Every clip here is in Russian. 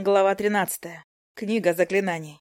Глава 13. Книга заклинаний.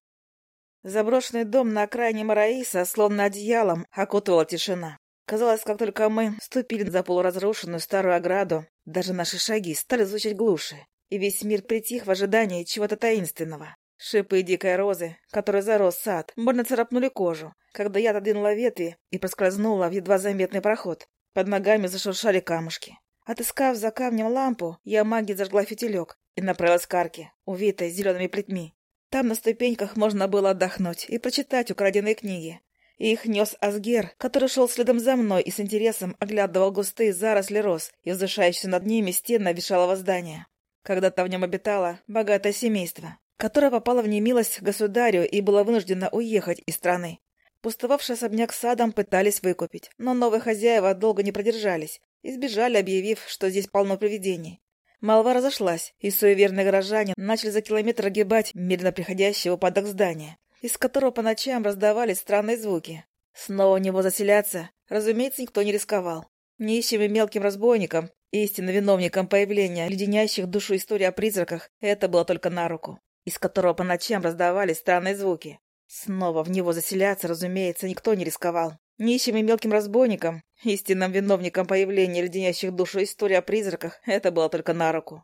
Заброшенный дом на окраине Мараиса, словно одеялом, окутывала тишина. Казалось, как только мы ступили за полуразрушенную старую ограду, даже наши шаги стали звучать глуше, и весь мир притих в ожидании чего-то таинственного. Шипы дикой розы, которой зарос сад, больно царапнули кожу, когда я отодвинула ветви и проскользнула в едва заметный проход. Под ногами зашуршали камушки. Отыскав за камнем лампу, я магией зажгла фитилек и направилась к арке, увитой зелеными плетьми. Там на ступеньках можно было отдохнуть и прочитать украденные книги. Их нес Асгер, который шел следом за мной и с интересом оглядывал густые заросли роз и возвышающиеся над ними стены обветшалого здания. Когда-то в нем обитало богатое семейство, которое попало в немилость государю и было вынуждено уехать из страны. Пустовавший особняк садом пытались выкупить, но новые хозяева долго не продержались и сбежали, объявив, что здесь полно привидений. Молва разошлась, и суеверные горожане начали за километр огибать медленно приходящий в упадок здания, из которого по ночам раздавались странные звуки. Снова в него заселяться, разумеется, никто не рисковал. Нищим и мелким разбойникам, истинно виновникам появления леденящих душу истории о призраках, это было только на руку, из которого по ночам раздавались странные звуки. Снова в него заселяться, разумеется, никто не рисковал. Нищим и мелким разбойникам, истинным виновникам появления леденящих душу истории о призраках, это было только на руку.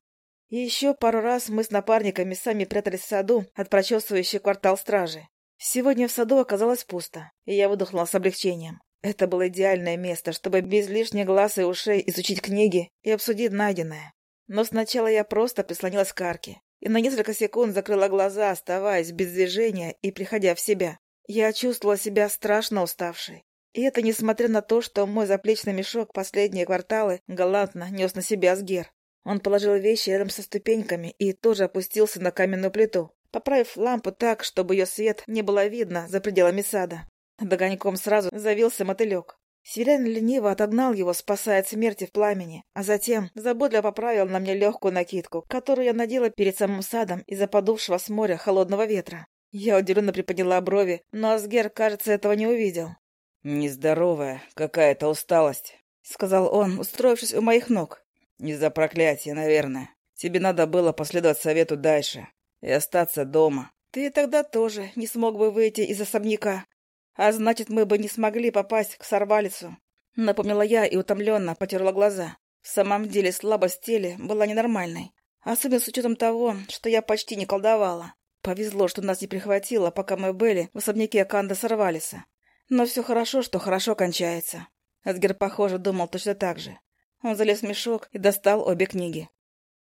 И еще пару раз мы с напарниками сами прятались в саду от прочесывающей квартал стражи. Сегодня в саду оказалось пусто, и я выдохнула с облегчением. Это было идеальное место, чтобы без лишних глаз и ушей изучить книги и обсудить найденное. Но сначала я просто прислонилась к арке и на несколько секунд закрыла глаза, оставаясь без движения и приходя в себя. Я чувствовала себя страшно уставшей. И это несмотря на то, что мой заплечный мешок последние кварталы галантно нес на себя Асгер. Он положил вещи рядом со ступеньками и тоже опустился на каменную плиту, поправив лампу так, чтобы ее свет не было видно за пределами сада. Догоньком сразу завился мотылек. Северян лениво отогнал его, спасая от смерти в пламени, а затем заботливо поправил на мне легкую накидку, которую я надела перед самым садом из-за подувшего с моря холодного ветра. Я удивленно приподняла брови, но Асгер, кажется, этого не увидел. «Нездоровая какая-то усталость», — сказал он, устроившись у моих ног. «Из-за проклятия, наверное. Тебе надо было последовать совету дальше и остаться дома». «Ты тогда тоже не смог бы выйти из особняка. А значит, мы бы не смогли попасть к сорвалицу», — напомнила я и утомленно потерла глаза. В самом деле слабость в теле была ненормальной, особенно с учетом того, что я почти не колдовала. Повезло, что нас не прихватило, пока мы были в особняке Канда Сорвалиса. Но все хорошо, что хорошо кончается. Эдгар, похоже, думал точно так же. Он залез в мешок и достал обе книги.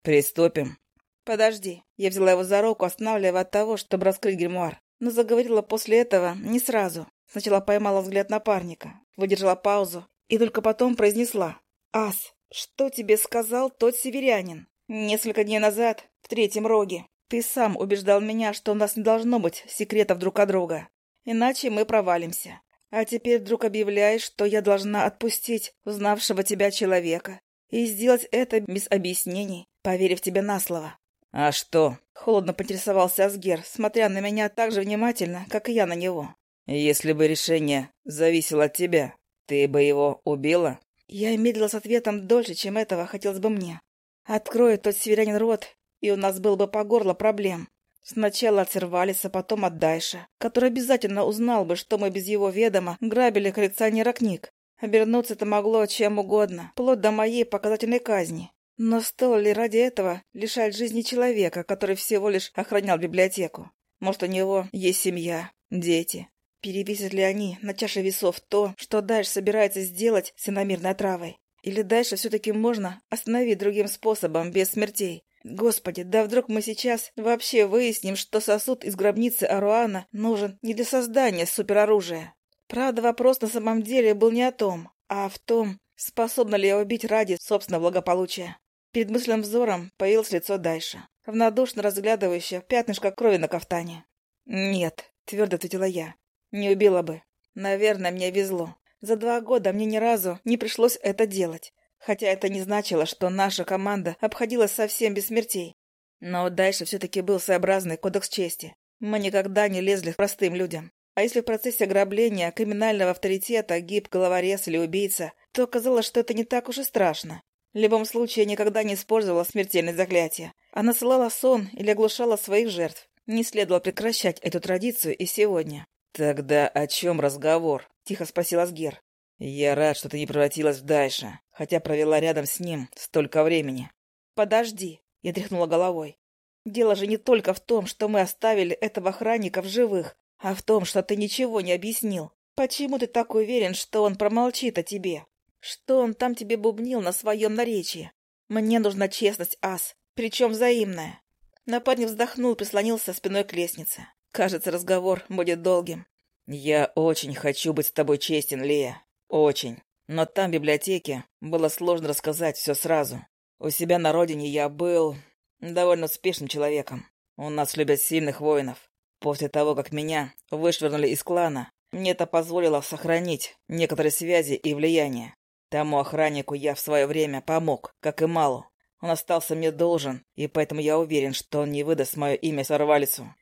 «Приступим». «Подожди». Я взяла его за руку, останавливая от того, чтобы раскрыть гримуар. Но заговорила после этого не сразу. Сначала поймала взгляд напарника, выдержала паузу и только потом произнесла. «Ас, что тебе сказал тот северянин? Несколько дней назад, в третьем роге, ты сам убеждал меня, что у нас не должно быть секретов друг от друга. Иначе мы провалимся. А теперь вдруг объявляешь, что я должна отпустить узнавшего тебя человека и сделать это без объяснений, поверив тебе на слово. «А что?» — холодно поинтересовался Асгер, смотря на меня так же внимательно, как и я на него. «Если бы решение зависело от тебя, ты бы его убила?» Я медлила с ответом дольше, чем этого хотелось бы мне. Откроет тот северянин рот, и у нас был бы по горло проблем. Сначала от Сервалиса, потом от Дайша, который обязательно узнал бы, что мы без его ведома грабили коллекционера книг. Обернуться это могло чем угодно, вплоть до моей показательной казни. Но стоило ли ради этого лишать жизни человека, который всего лишь охранял библиотеку? Может, у него есть семья, дети? Перевесят ли они на чаше весов то, что Дайш собирается сделать с иномирной отравой? Или Дайша все-таки можно остановить другим способом, без смертей? Господи, да вдруг мы сейчас вообще выясним, что сосуд из гробницы Аруана нужен не для создания супероружия. Правда, вопрос на самом деле был не о том, а в том, способна ли я убить ради собственного благополучия. Перед мысленным взором появилось лицо Дайша, равнодушно разглядывающее пятнышко крови на кафтане. «Нет», — твердо ответила я, — «не убила бы. Наверное, мне везло. За два года мне ни разу не пришлось это делать. Хотя это не значило, что наша команда обходилась совсем без смертей. Но дальше все-таки был своеобразный кодекс чести. Мы никогда не лезли к простым людям. А если в процессе ограбления криминального авторитета гиб головорез или убийца, то оказалось, что это не так уж и страшно. В любом случае, я никогда не использовала смертельное заклятие. А насылала сон или оглушала своих жертв. Не следовало прекращать эту традицию и сегодня. «Тогда о чем разговор?» — тихо спросил Асгер. «Я рад, что ты не превратилась в Дайша, хотя провела рядом с ним столько времени». «Подожди», — я тряхнула головой. «Дело же не только в том, что мы оставили этого охранника в живых, а в том, что ты ничего не объяснил. Почему ты так уверен, что он промолчит о тебе? Что он там тебе бубнил на своем наречии? Мне нужна честность, Ас, причем взаимная». Напарник вздохнул и прислонился спиной к лестнице. Кажется, разговор будет долгим. «Я очень хочу быть с тобой честен, Лия. Очень. Но там, в библиотеке, было сложно рассказать все сразу. У себя на родине я был довольно успешным человеком. У нас любят сильных воинов. После того, как меня вышвырнули из клана, мне это позволило сохранить некоторые связи и влияние. Тому охраннику я в свое время помог, как и Малу. Он остался мне должен, и поэтому я уверен, что он не выдаст мое имя Сорвалицу.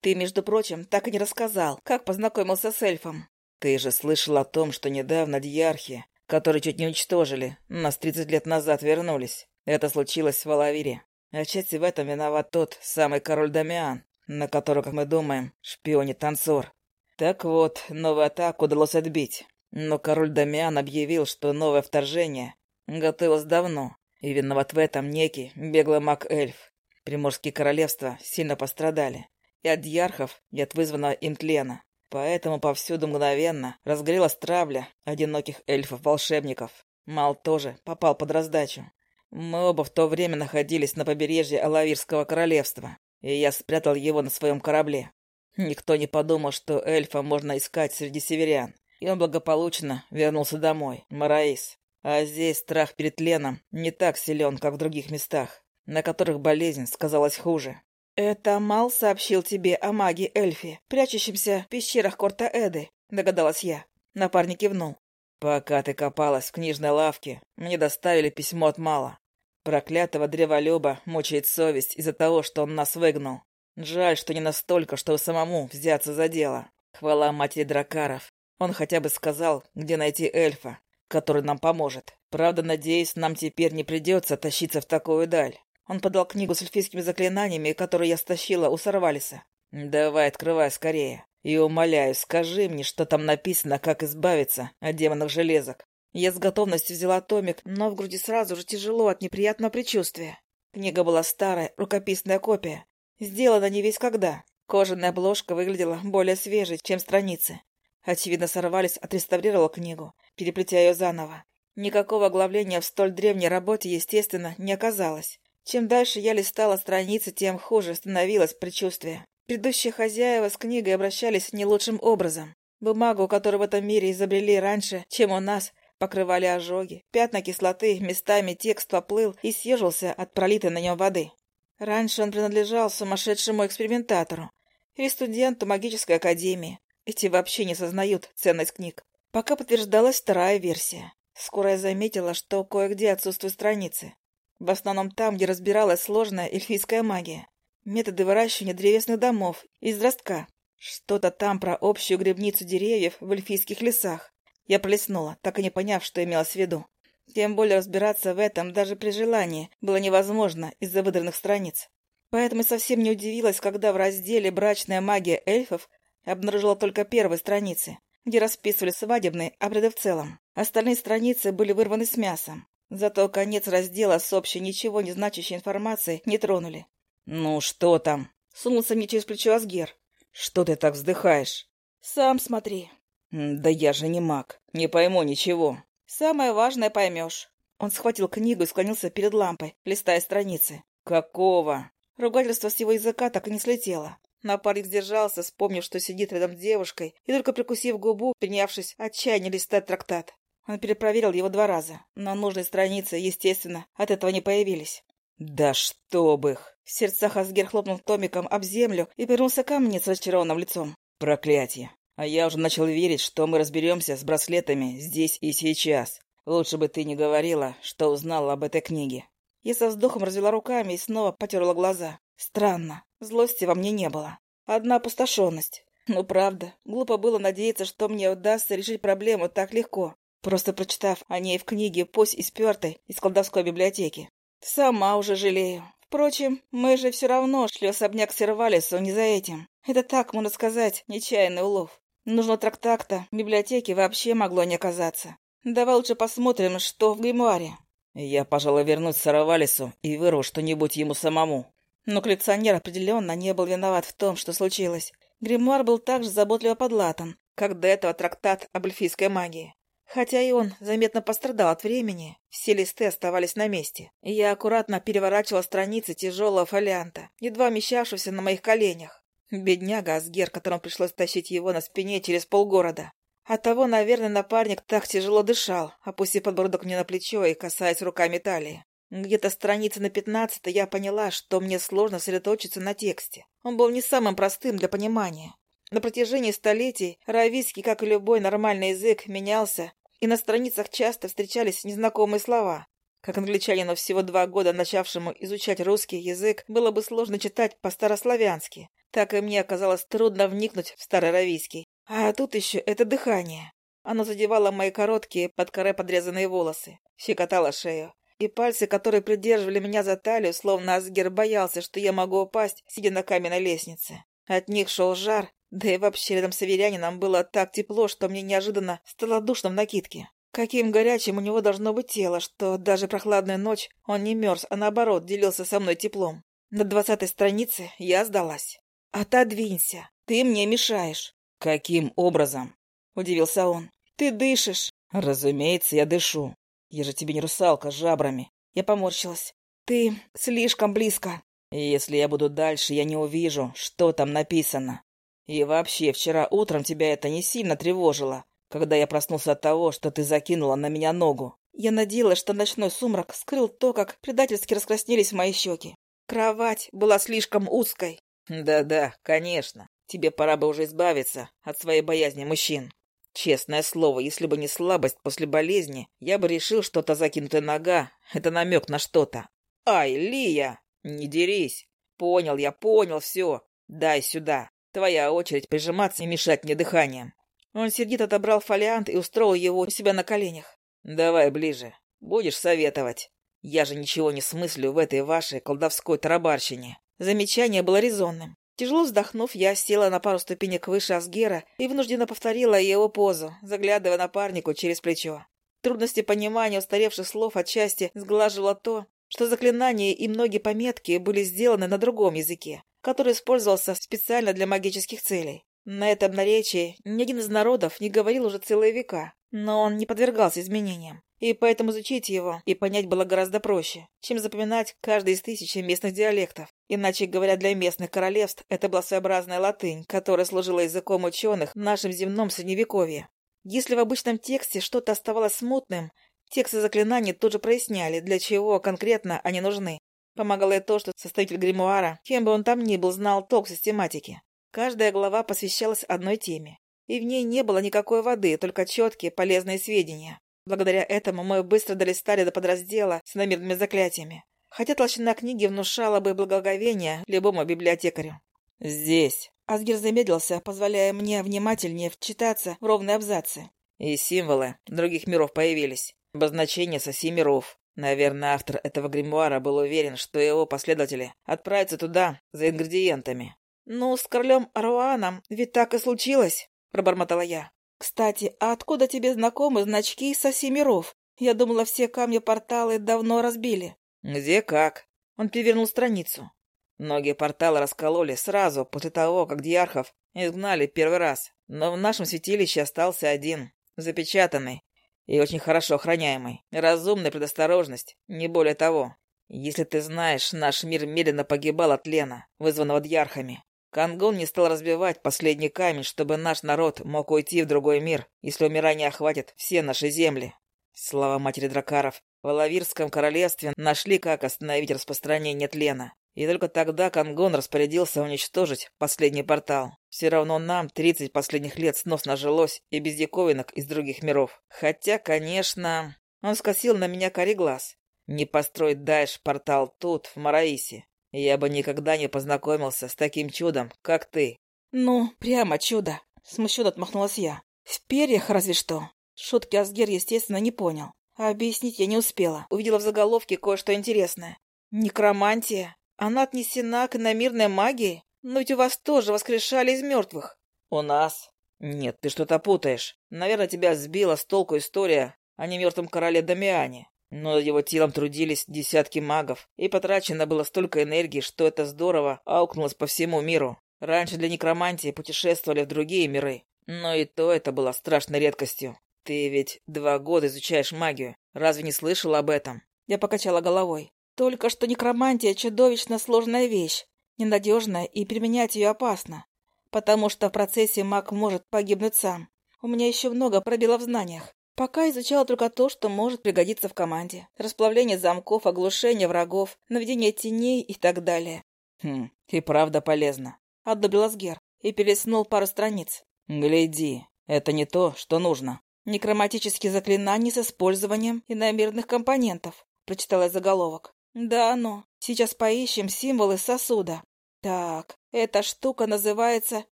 Ты, между прочим, так и не рассказал, как познакомился с эльфом. Ты же слышал о том, что недавно дьярхи, которые чуть не уничтожили, нас 30 лет назад вернулись. Это случилось в Алавире. Отчасти в этом виноват тот самый король Дамиан, на которого, как мы думаем, шпионит танцор. Так вот, новую атаку удалось отбить. Но король Дамиан объявил, что новое вторжение готовилось давно, и виноват в этом некий беглый маг-эльф. Приморские королевства сильно пострадали и от дьярхов, и от вызванного им тлена. Поэтому повсюду мгновенно разгорелась травля одиноких эльфов-волшебников. Мал тоже попал под раздачу. Мы оба в то время находились на побережье Алавирского королевства, и я спрятал его на своем корабле. Никто не подумал, что эльфа можно искать среди северян, и он благополучно вернулся домой, Мараис. А здесь страх перед тленом не так силен, как в других местах, на которых болезнь сказалась хуже. «Это Мал сообщил тебе о маге Эльфе, прячущемся в пещерах Корта Эды», — догадалась я. Напарник кивнул. «Пока ты копалась в книжной лавке, мне доставили письмо от Мала. Проклятого древолюба мучает совесть из-за того, что он нас выгнал. Жаль, что не настолько, чтобы самому взяться за дело. Хвала матери Дракаров. Он хотя бы сказал, где найти эльфа, который нам поможет. Правда, надеюсь, нам теперь не придется тащиться в такую даль. Он подал книгу с эльфийскими заклинаниями, которую я стащила у Сарвалиса. «Давай, открывай скорее. И умоляю, скажи мне, что там написано, как избавиться от демонов железок». Я с готовностью взяла томик, но в груди сразу же тяжело от неприятного предчувствия. Книга была старая, рукописная копия. Сделана не весь когда. Кожаная обложка выглядела более свежей, чем страницы. Очевидно, Сорвались отреставрировал книгу, переплетя ее заново. Никакого оглавления в столь древней работе, естественно, не оказалось. Чем дальше я листала страницы, тем хуже становилось предчувствие. Предыдущие хозяева с книгой обращались не лучшим образом. Бумагу, которую в этом мире изобрели раньше, чем у нас, покрывали ожоги. Пятна кислоты, местами текст поплыл и съежился от пролитой на нем воды. Раньше он принадлежал сумасшедшему экспериментатору или студенту магической академии. Эти вообще не сознают ценность книг. Пока подтверждалась вторая версия. Скоро я заметила, что кое-где отсутствуют страницы. В основном там, где разбиралась сложная эльфийская магия. Методы выращивания древесных домов из ростка. Что-то там про общую грибницу деревьев в эльфийских лесах. Я пролистнула, так и не поняв, что имелось в виду. Тем более разбираться в этом даже при желании было невозможно из-за выдранных страниц. Поэтому совсем не удивилась, когда в разделе «Брачная магия эльфов» обнаружила только первые страницы, где расписывали свадебные обряды в целом. Остальные страницы были вырваны с мясом. Зато конец раздела с общей ничего не значащей информацией не тронули. «Ну, что там?» — сунулся мне через плечо Асгер. «Что ты так вздыхаешь?» «Сам смотри». «Да я же не маг, не пойму ничего». «Самое важное поймешь». Он схватил книгу и склонился перед лампой, листая страницы. «Какого?» Ругательство с его языка так и не слетело. Напарник сдержался, вспомнив, что сидит рядом с девушкой, и только прикусив губу, принявшись отчаяние листать трактат. Он перепроверил его два раза, но нужные страницы, естественно, от этого не появились. «Да чтоб их!» В сердцах Асгер хлопнул томиком об землю и вернулся ко мне с разочарованным лицом. «Проклятие! А я уже начал верить, что мы разберемся с браслетами здесь и сейчас. Лучше бы ты не говорила, что узнала об этой книге». Я со вздохом развела руками и снова потерла глаза. Странно. Злости во мне не было. Одна опустошенность. Ну, правда, глупо было надеяться, что мне удастся решить проблему так легко. Просто прочитав о ней в книге, пусть и спертой из колдовской библиотеки. Сама уже жалею. Впрочем, мы же все равно шли особняк Сервалису не за этим. Это так, можно сказать, нечаянный улов. Нужно трактакта, в библиотеке вообще могло не оказаться. Давай лучше посмотрим, что в гримуаре. Я, пожалуй, вернусь Саравалису и вырву что-нибудь ему самому. Но коллекционер определенно не был виноват в том, что случилось. Гримуар был также заботливо подлатан, как до этого трактат об эльфийской магии. Хотя и он заметно пострадал от времени, все листы оставались на месте. Я аккуратно переворачивала страницы тяжелого фолианта, едва вмещавшегося на моих коленях. Бедняга Асгер, которому пришлось тащить его на спине через полгорода. Оттого, наверное, напарник так тяжело дышал, опустив подбородок мне на плечо и касаясь руками талии. Где-то страницы на пятнадцатой я поняла, что мне сложно сосредоточиться на тексте. Он был не самым простым для понимания. На протяжении столетий равийский, как и любой нормальный язык, менялся, и на страницах часто встречались незнакомые слова. Как англичанину всего два года начавшему изучать русский язык, было бы сложно читать по-старославянски. Так и мне оказалось трудно вникнуть в староравийский. А тут еще это дыхание. Оно задевало мои короткие, под коре подрезанные волосы, щекотало шею и пальцы, которые придерживали меня за талию, словно Асгер боялся, что я могу упасть, сидя на каменной лестнице. От них шел жар, да и вообще рядом с аверянином было так тепло, что мне неожиданно стало душно в накидке. Каким горячим у него должно быть тело, что даже прохладная ночь он не мерз, а наоборот делился со мной теплом. На двадцатой странице я сдалась. «Отодвинься, ты мне мешаешь». «Каким образом?» — удивился он. «Ты дышишь». «Разумеется, я дышу. Я же тебе не русалка с жабрами. Я поморщилась. Ты слишком близко. Если я буду дальше, я не увижу, что там написано. И вообще, вчера утром тебя это не сильно тревожило, когда я проснулся от того, что ты закинула на меня ногу. Я надеялась, что ночной сумрак скрыл то, как предательски раскраснелись мои щеки. Кровать была слишком узкой. Да-да, конечно. Тебе пора бы уже избавиться от своей боязни мужчин. Честное слово, если бы не слабость после болезни, я бы решил, что та закинутая нога — это намек на что-то. Ай, Лия! Не дерись! Понял я, понял, все. Дай сюда. Твоя очередь прижиматься и мешать мне дыханием. Он сердито отобрал фолиант и устроил его у себя на коленях. Давай ближе. Будешь советовать. Я же ничего не смыслю в этой вашей колдовской тарабарщине. Замечание было резонным. Тяжело вздохнув, я села на пару ступенек выше Асгера и вынужденно повторила его позу, заглядывая напарнику через плечо. Трудности понимания устаревших слов отчасти сглаживало то, что заклинания и многие пометки были сделаны на другом языке, который использовался специально для магических целей. На этом наречии ни один из народов не говорил уже целые века, но он не подвергался изменениям, и поэтому изучить его и понять было гораздо проще, чем запоминать каждый из тысячи местных диалектов. Иначе говоря, для местных королевств это была своеобразная латынь, которая служила языком ученых в нашем земном средневековье. Если в обычном тексте что-то оставалось смутным, тексты заклинаний тут же проясняли, для чего конкретно они нужны. Помогало и то, что составитель гримуара, кем бы он там ни был, знал толк систематики. Каждая глава посвящалась одной теме, и в ней не было никакой воды, только четкие полезные сведения. Благодаря этому мы быстро долистали до подраздела с намеренными заклятиями, хотя толщина книги внушала бы благоговение любому библиотекарю. «Здесь». Асгир замедлился, позволяя мне внимательнее вчитаться в ровные абзацы. «И символы других миров появились. Обозначение соси миров. Наверное, автор этого гримуара был уверен, что его последователи отправятся туда за ингредиентами. «Ну, с королем Аруаном ведь так и случилось», — пробормотала я. «Кстати, а откуда тебе знакомы значки со миров? Я думала, все камни-порталы давно разбили». «Где как?» Он перевернул страницу. Многие порталы раскололи сразу после того, как диархов изгнали первый раз. Но в нашем святилище остался один, запечатанный и очень хорошо охраняемый. Разумная предосторожность, не более того. Если ты знаешь, наш мир медленно погибал от лена, вызванного дьярхами. Кангон не стал разбивать последний камень, чтобы наш народ мог уйти в другой мир, если умирание охватит все наши земли. Слава матери дракаров, в Алавирском королевстве нашли, как остановить распространение тлена. И только тогда Кангон распорядился уничтожить последний портал. Все равно нам тридцать последних лет сносно жилось и без диковинок из других миров. Хотя, конечно... Он скосил на меня кори глаз. Не построить дальше портал тут, в Мараисе. Я бы никогда не познакомился с таким чудом, как ты. Ну, прямо чудо. Смущенно отмахнулась я. В перьях разве что. Шутки Асгер, естественно, не понял. А объяснить я не успела. Увидела в заголовке кое-что интересное. Некромантия. Она отнесена к иномирной магии? Но ведь у вас тоже воскрешали из мертвых. У нас? Нет, ты что-то путаешь. Наверное, тебя сбила с толку история о немертвом короле Дамиане. Но над его телом трудились десятки магов, и потрачено было столько энергии, что это здорово аукнулось по всему миру. Раньше для некромантии путешествовали в другие миры, но и то это было страшной редкостью. Ты ведь два года изучаешь магию. Разве не слышал об этом? Я покачала головой. Только что некромантия — чудовищно сложная вещь, ненадежная, и применять ее опасно, потому что в процессе маг может погибнуть сам. У меня еще много пробелов в знаниях. Пока изучала только то, что может пригодиться в команде. Расплавление замков, оглушение врагов, наведение теней и так далее. Хм, и правда полезно. Одобрил Асгер и переснул пару страниц. Гляди, это не то, что нужно. Некроматические заклинания с использованием иномерных компонентов. Прочитала заголовок. Да, ну, сейчас поищем символы сосуда. Так, эта штука называется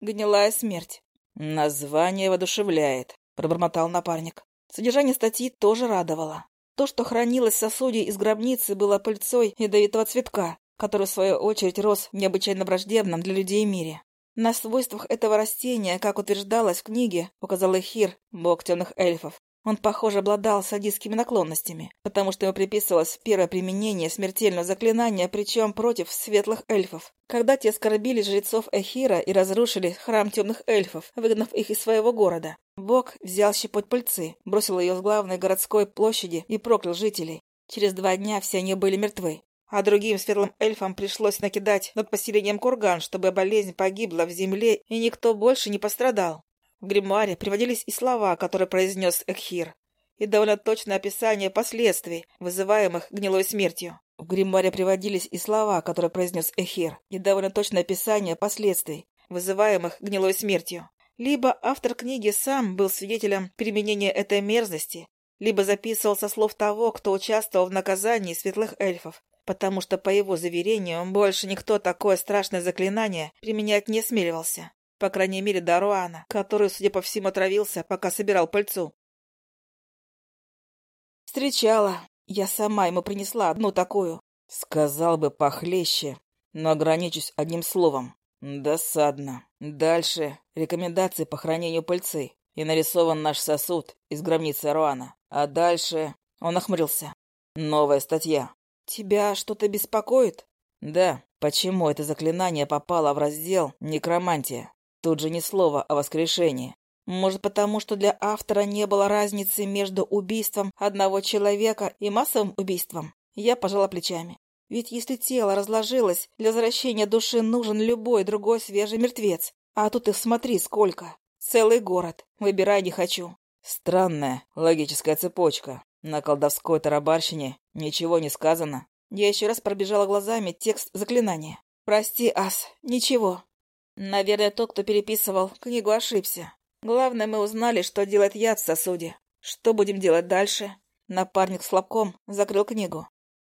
«Гнилая смерть». Название воодушевляет, пробормотал напарник. Содержание статьи тоже радовало. То, что хранилось в сосуде из гробницы, было пыльцой ядовитого цветка, который, в свою очередь, рос необычайно враждебном для людей мире. На свойствах этого растения, как утверждалось в книге, указал Эхир, бог темных эльфов, он, похоже, обладал садистскими наклонностями, потому что ему приписывалось первое применение смертельного заклинания, причем против светлых эльфов. Когда те оскорбили жрецов Эхира и разрушили храм темных эльфов, выгнав их из своего города, Бог взял щепоть пыльцы, бросил ее с главной городской площади и проклял жителей. Через два дня все они были мертвы. А другим светлым эльфам пришлось накидать над поселением курган, чтобы болезнь погибла в земле, и никто больше не пострадал. В гримуаре приводились и слова, которые произнес Экхир, и довольно точное описание последствий, вызываемых гнилой смертью. В гримуаре приводились и слова, которые произнес Эхир, и довольно точное описание последствий, вызываемых гнилой смертью. Либо автор книги сам был свидетелем применения этой мерзости, либо записывал со слов того, кто участвовал в наказании светлых эльфов, потому что, по его заверению, больше никто такое страшное заклинание применять не смеливался. По крайней мере, до Руана, который, судя по всему, отравился, пока собирал пыльцу. Встречала. Я сама ему принесла одну такую. Сказал бы похлеще, но ограничусь одним словом. Досадно. Дальше рекомендации по хранению пыльцы. И нарисован наш сосуд из гробницы Руана. А дальше... Он охмурился. Новая статья. Тебя что-то беспокоит? Да. Почему это заклинание попало в раздел «Некромантия»? Тут же ни слова о воскрешении. Может, потому что для автора не было разницы между убийством одного человека и массовым убийством? Я пожала плечами. Ведь если тело разложилось, для возвращения души нужен любой другой свежий мертвец. А тут их смотри сколько. Целый город. Выбирай не хочу. Странная логическая цепочка. На колдовской тарабарщине ничего не сказано. Я еще раз пробежала глазами текст заклинания. «Прости, Ас, ничего. Наверное, тот, кто переписывал книгу, ошибся. Главное, мы узнали, что делает яд в сосуде. Что будем делать дальше? Напарник с хлопком закрыл книгу.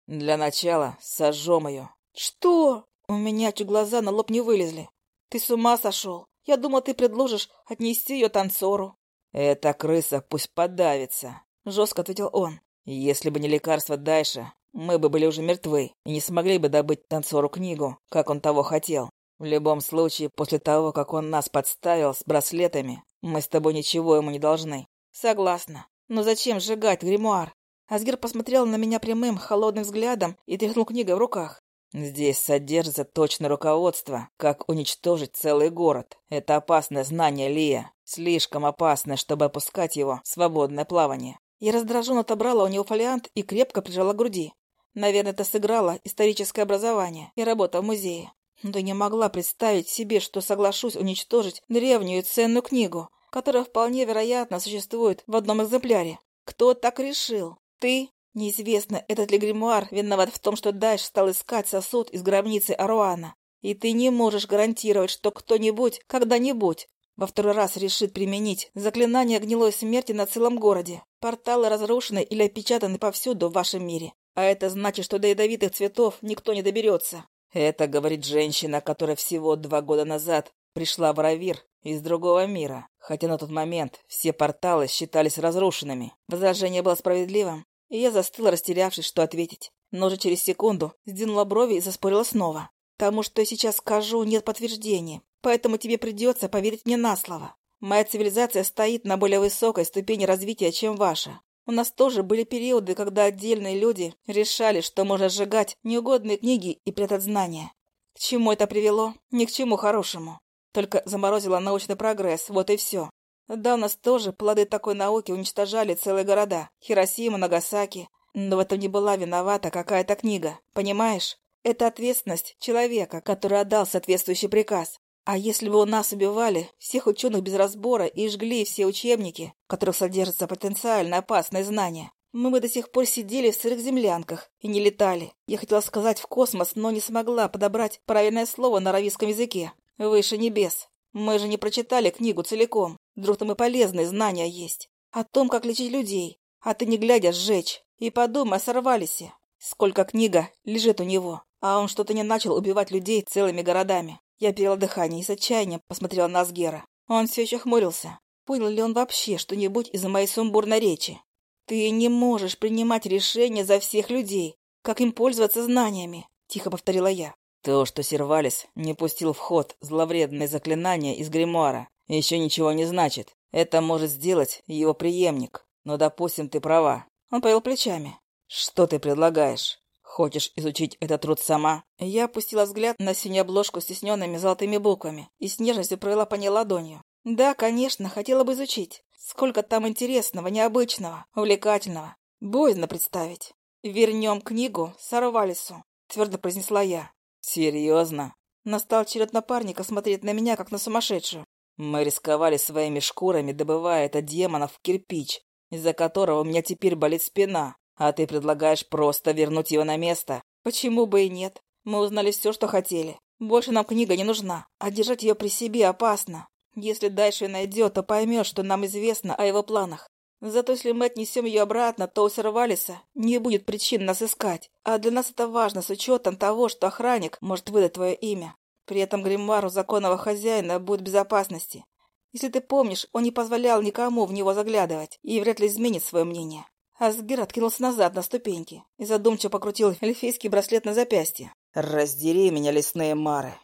Для начала сожжем ее. Что? У меня чуть глаза на лоб не вылезли. Ты с ума сошел? Я думал, ты предложишь отнести ее танцору. Эта крыса пусть подавится, жестко ответил он. Если бы не лекарство Дайша, мы бы были уже мертвы и не смогли бы добыть танцору книгу, как он того хотел. В любом случае, после того, как он нас подставил с браслетами, мы с тобой ничего ему не должны. Согласна. Но зачем сжигать гримуар? Асгир посмотрел на меня прямым, холодным взглядом и тряхнул книгой в руках. Здесь содержится точное руководство, как уничтожить целый город. Это опасное знание, Лия. Слишком опасное, чтобы опускать его в свободное плавание. Я раздраженно отобрала у него фолиант и крепко прижала к груди. Наверное, это сыграло историческое образование и работа в музее. Да не могла представить себе, что соглашусь уничтожить древнюю ценную книгу, которая вполне вероятно существует в одном экземпляре. Кто так решил? Ты? Неизвестно, этот ли гримуар виноват в том, что Дайш стал искать сосуд из гробницы Аруана. И ты не можешь гарантировать, что кто-нибудь когда-нибудь во второй раз решит применить заклинание гнилой смерти на целом городе. Порталы разрушены или опечатаны повсюду в вашем мире. А это значит, что до ядовитых цветов никто не доберется. Это говорит женщина, которая всего два года назад пришла в Равир из другого мира, хотя на тот момент все порталы считались разрушенными. Возражение было справедливым, и я застыла, растерявшись, что ответить. Но уже через секунду сдвинула брови и заспорила снова. Тому, что я сейчас скажу, нет подтверждения, поэтому тебе придется поверить мне на слово. Моя цивилизация стоит на более высокой ступени развития, чем ваша. У нас тоже были периоды, когда отдельные люди решали, что можно сжигать неугодные книги и прятать знания. К чему это привело? Ни к чему хорошему. Только заморозило научный прогресс, вот и все. Да, у нас тоже плоды такой науки уничтожали целые города. Хиросима, Нагасаки. Но в этом не была виновата какая-то книга, понимаешь? Это ответственность человека, который отдал соответствующий приказ. А если бы у нас убивали всех ученых без разбора и жгли все учебники, в которых содержатся потенциально опасные знания, мы бы до сих пор сидели в сырых землянках и не летали. Я хотела сказать в космос, но не смогла подобрать правильное слово на аравийском языке. Выше небес. Мы же не прочитали книгу целиком. Вдруг там и полезные знания есть. О том, как лечить людей. А ты не глядя сжечь. И подумай, сорвались. Сколько книга лежит у него. А он что-то не начал убивать людей целыми городами. Я перела дыхание и с отчаянием посмотрела на Асгера. Он все еще хмурился. Понял ли он вообще что-нибудь из-за моей сумбурной речи? «Ты не можешь принимать решения за всех людей, как им пользоваться знаниями», — тихо повторила я. «То, что Сервалис не пустил в ход зловредное заклинание из гримуара, еще ничего не значит. Это может сделать его преемник. Но, допустим, ты права». Он повел плечами. «Что ты предлагаешь? Хочешь изучить этот труд сама?» Я опустила взгляд на синюю обложку с тесненными золотыми буквами и с нежностью провела по ней ладонью. «Да, конечно, хотела бы изучить. Сколько там интересного, необычного, увлекательного. Боязно представить. Вернем книгу Сарвалису, твердо произнесла я. Серьезно? Настал черед напарника смотреть на меня, как на сумасшедшую. Мы рисковали своими шкурами, добывая это демонов в кирпич, из-за которого у меня теперь болит спина. А ты предлагаешь просто вернуть его на место? Почему бы и нет? Мы узнали все, что хотели. Больше нам книга не нужна, а держать ее при себе опасно. Если дальше найдет, то поймет, что нам известно о его планах. Зато если мы отнесем ее обратно, то у Сервалиса не будет причин нас искать. А для нас это важно с учетом того, что охранник может выдать твое имя. При этом гримуару законного хозяина будет в безопасности. Если ты помнишь, он не позволял никому в него заглядывать и вряд ли изменит свое мнение. Асгир откинулся назад на ступеньки и задумчиво покрутил эльфийский браслет на запястье. «Раздери меня, лесные мары.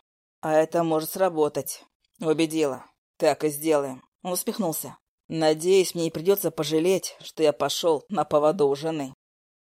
А это может сработать. Убедила. «Так и сделаем», — он усмехнулся. «Надеюсь, мне не придется пожалеть, что я пошел на поводу у жены».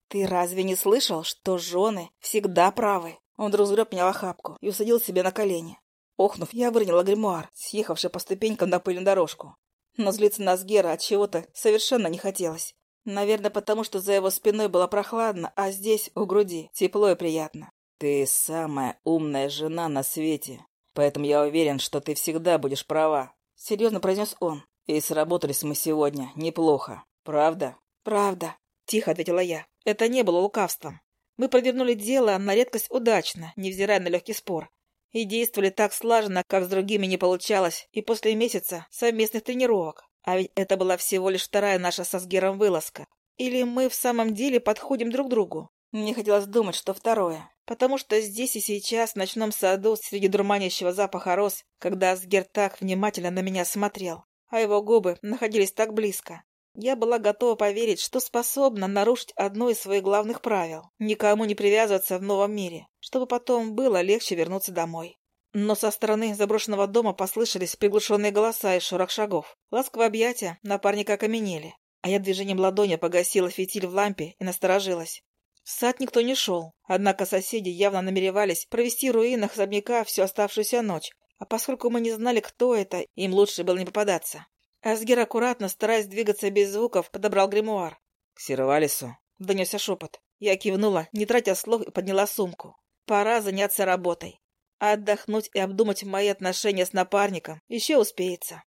«Ты разве не слышал, что жены всегда правы?» Он вдруг сгреб меня в охапку и усадил себе на колени. Охнув, я выронила гримуар, съехавший по ступенькам на пыльную дорожку. Но злиться на Сгера от чего-то совершенно не хотелось. Наверное, потому что за его спиной было прохладно, а здесь, у груди, тепло и приятно. «Ты самая умная жена на свете, поэтому я уверен, что ты всегда будешь права», — серьезно произнес он. «И сработались мы сегодня неплохо, правда?» «Правда», — тихо ответила я. Это не было лукавством. Мы провернули дело на редкость удачно, невзирая на легкий спор. И действовали так слаженно, как с другими не получалось, и после месяца совместных тренировок. А ведь это была всего лишь вторая наша со Сгером вылазка. Или мы в самом деле подходим друг к другу? Мне хотелось думать, что второе потому что здесь и сейчас, в ночном саду, среди дурманящего запаха роз, когда Асгер так внимательно на меня смотрел, а его губы находились так близко, я была готова поверить, что способна нарушить одно из своих главных правил – никому не привязываться в новом мире, чтобы потом было легче вернуться домой. Но со стороны заброшенного дома послышались приглушенные голоса и шорох шагов. Ласковые объятия напарника окаменели, а я движением ладони погасила фитиль в лампе и насторожилась. В сад никто не шел, однако соседи явно намеревались провести в руинах особняка всю оставшуюся ночь, а поскольку мы не знали, кто это, им лучше было не попадаться. Асгер аккуратно, стараясь двигаться без звуков, подобрал гримуар. — К Сервалису? — донесся шепот. Я кивнула, не тратя слов, и подняла сумку. Пора заняться работой. А отдохнуть и обдумать мои отношения с напарником еще успеется.